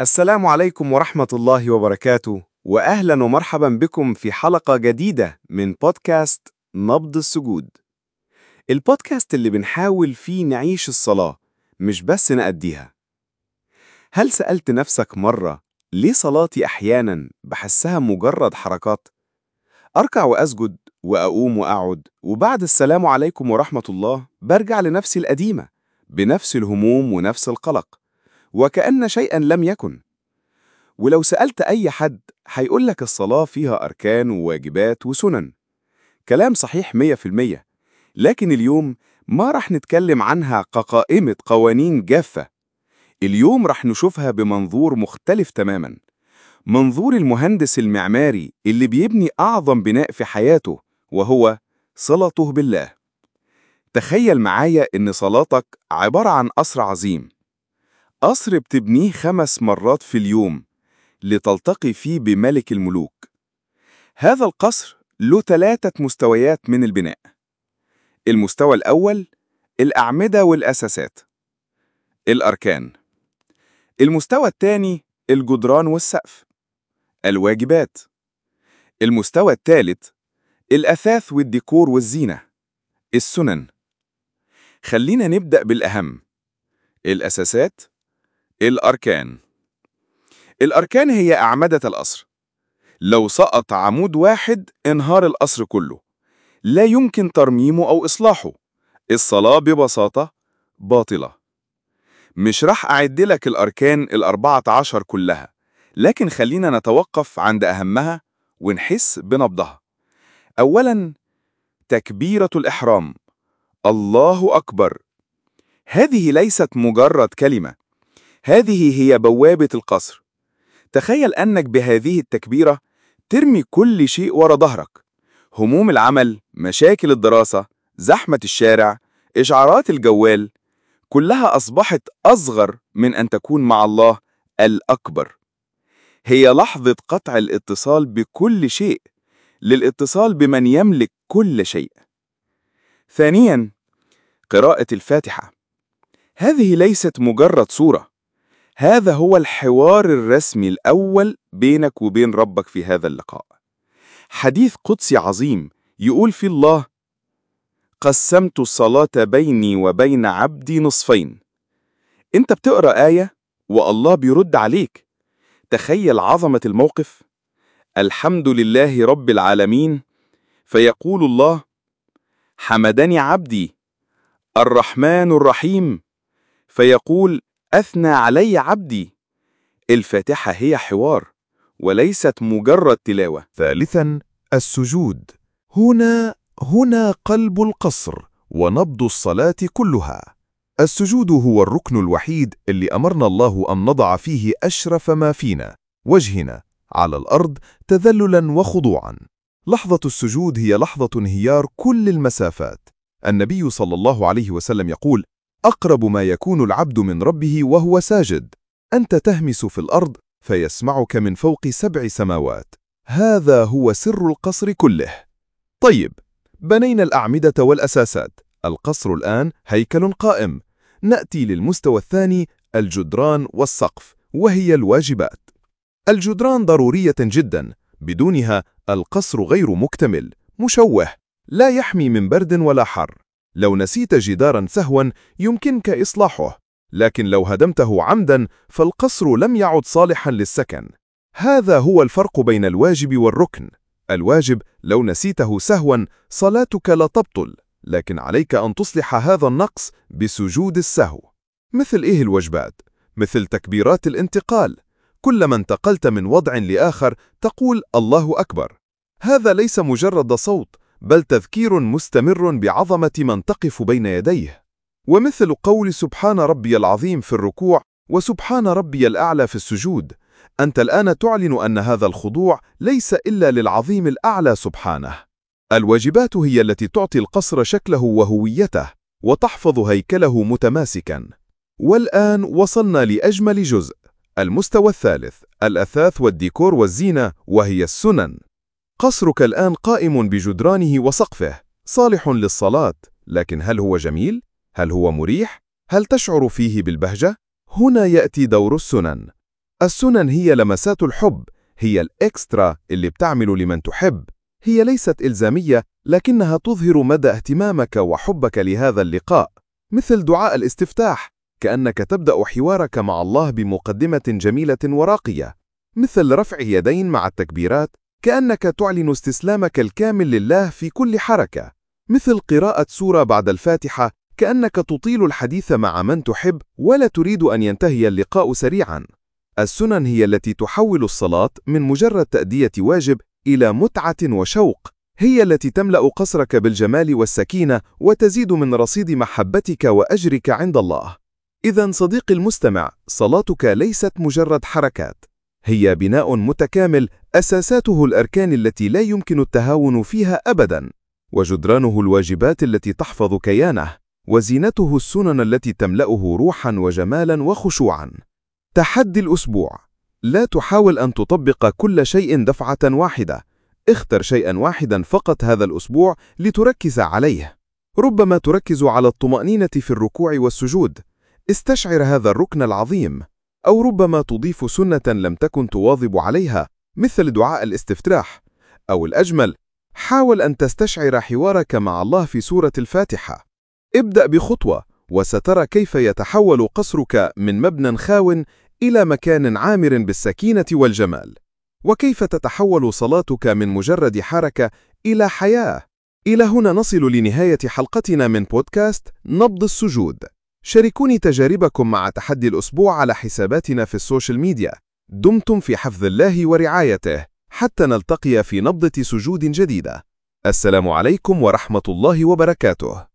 السلام عليكم ورحمة الله وبركاته وأهلا ومرحبا بكم في حلقة جديدة من بودكاست نبض السجود. البودكاست اللي بنحاول فيه نعيش الصلاة مش بس نأديها. هل سألت نفسك مرة ليه صلاتي أحيانا بحسها مجرد حركات؟ أركع وأسجد وأقوم وأقعد وبعد السلام عليكم ورحمة الله برجع لنفسي القديمة بنفس الهموم ونفس القلق. وكأن شيئا لم يكن. ولو سألت أي حد هيقول لك الصلاة فيها أركان وواجبات وسنن. كلام صحيح مية في المية. لكن اليوم ما رح نتكلم عنها كقائمة قوانين جافة. اليوم رح نشوفها بمنظور مختلف تماما. منظور المهندس المعماري اللي بيبني أعظم بناء في حياته وهو صلته بالله. تخيل معايا إن صلاتك عبارة عن قصر عظيم. قصر بتبنيه خمس مرات في اليوم لتلتقي فيه بملك الملوك. هذا القصر له ثلاثة مستويات من البناء. المستوى الأول الأعمدة والأساسات. الأركان. المستوى الثاني الجدران والسقف. الواجبات. المستوى الثالث الأثاث والديكور والزينة. السنن. خلينا نبدأ بالأهم. الأساسات. الأركان. الأركان هي أعمدة القصر لو سقط عمود واحد انهار القصر كله. لا يمكن ترميمه أو إصلاحه. الصلاة ببساطة باطلة. مش راح أعد لك الأركان الأربعة عشر كلها لكن خلينا نتوقف عند أهمها ونحس بنبضها. أولاً تكبيرة الإحرام. الله أكبر. هذه ليست مجرد كلمة. هذه هي بوابة القصر. تخيل أنك بهذه التكبيرة ترمي كل شيء ورا ظهرك. هموم العمل، مشاكل الدراسة، زحمة الشارع، إشعارات الجوال كلها أصبحت أصغر من أن تكون مع الله الأكبر. هي لحظة قطع الاتصال بكل شيء للاتصال بمن يملك كل شيء. ثانياً قراءة الفاتحة. هذه ليست مجرد صورة. هذا هو الحوار الرسمي الأول بينك وبين ربك في هذا اللقاء. حديث قدسي عظيم يقول في الله قسمت الصلاة بيني وبين عبدي نصفين. أنت بتقرأ آية والله بيرد عليك. تخيل عظمة الموقف. الحمد لله رب العالمين. فيقول الله حمدني عبدي الرحمن الرحيم. فيقول أثنى علي عبدي. الفاتحة هي حوار وليست مجرد تلاوة. ثالثا السجود. هنا هنا قلب القصر ونبض الصلاة كلها. السجود هو الركن الوحيد اللي أمرنا الله أن نضع فيه أشرف ما فينا. وجهنا على الأرض تذللا وخضوعا. لحظة السجود هي لحظة انهيار كل المسافات. النبي صلى الله عليه وسلم يقول أقرب ما يكون العبد من ربه وهو ساجد. أنت تهمس في الأرض فيسمعك من فوق سبع سماوات. هذا هو سر القصر كله. طيب بنينا الأعمدة والأساسات. القصر الآن هيكل قائم. نأتي للمستوى الثاني الجدران والسقف وهي الواجبات. الجدران ضرورية جدا. بدونها القصر غير مكتمل مشوه لا يحمي من برد ولا حر. لو نسيت جدارا سهوا يمكنك إصلاحه لكن لو هدمته عمدا فالقصر لم يعد صالحا للسكن. هذا هو الفرق بين الواجب والركن. الواجب لو نسيته سهوا صلاتك لا تبطل لكن عليك أن تصلح هذا النقص بسجود السهو. مثل إيه الوجبات؟ مثل تكبيرات الانتقال. كلما انتقلت من وضع لآخر تقول الله أكبر. هذا ليس مجرد صوت بل تذكير مستمر بعظمة من تقف بين يديه. ومثل قول سبحان ربي العظيم في الركوع وسبحان ربي الأعلى في السجود أنت الآن تعلن أن هذا الخضوع ليس إلا للعظيم الأعلى سبحانه. الواجبات هي التي تعطي القصر شكله وهويته وتحفظ هيكله متماسكا. والآن وصلنا لأجمل جزء المستوى الثالث الأثاث والديكور والزينة وهي السنن. قصرك الآن قائم بجدرانه وسقفه. صالح للصلاة. لكن هل هو جميل؟ هل هو مريح؟ هل تشعر فيه بالبهجة؟ هنا يأتي دور السنن. السنن هي لمسات الحب. هي الإكسترا اللي بتعمل لمن تحب. هي ليست إلزامية لكنها تظهر مدى اهتمامك وحبك لهذا اللقاء. مثل دعاء الاستفتاح. كأنك تبدأ حوارك مع الله بمقدمة جميلة وراقية. مثل رفع يدين مع التكبيرات. كأنك تعلن استسلامك الكامل لله في كل حركة. مثل قراءة سورة بعد الفاتحة كأنك تطيل الحديث مع من تحب ولا تريد أن ينتهي اللقاء سريعاً. السنن هي التي تحول الصلاة من مجرد تأدية واجب إلى متعة وشوق. هي التي تملأ قصرك بالجمال والسكينة وتزيد من رصيد محبتك وأجرك عند الله. إذا صديقي المستمع صلاتك ليست مجرد حركات. هي بناء متكامل أساساته الأركان التي لا يمكن التهاون فيها أبدا وجدرانه الواجبات التي تحفظ كيانه وزينته السنن التي تملأه روحا وجمالا وخشوعا. تحدي الأسبوع. لا تحاول أن تطبق كل شيء دفعة واحدة. اختر شيئا واحدا فقط هذا الأسبوع لتركز عليه. ربما تركز على الطمأنينة في الركوع والسجود. استشعر هذا الركن العظيم. أو ربما تضيف سنة لم تكن تواظب عليها. مثل دعاء الاستفتاح أو الأجمل حاول أن تستشعر حوارك مع الله في سورة الفاتحة. ابدأ بخطوة وسترى كيف يتحول قصرك من مبنى خاو إلى مكان عامر بالسكينة والجمال. وكيف تتحول صلاتك من مجرد حركة إلى حياة؟ إلى هنا نصل لنهاية حلقتنا من بودكاست نبض السجود. شاركوني تجاربكم مع تحدي الأسبوع على حساباتنا في ال social media. دمتم في حفظ الله ورعايته حتى نلتقي في نبضة سجود جديدة. السلام عليكم ورحمة الله وبركاته.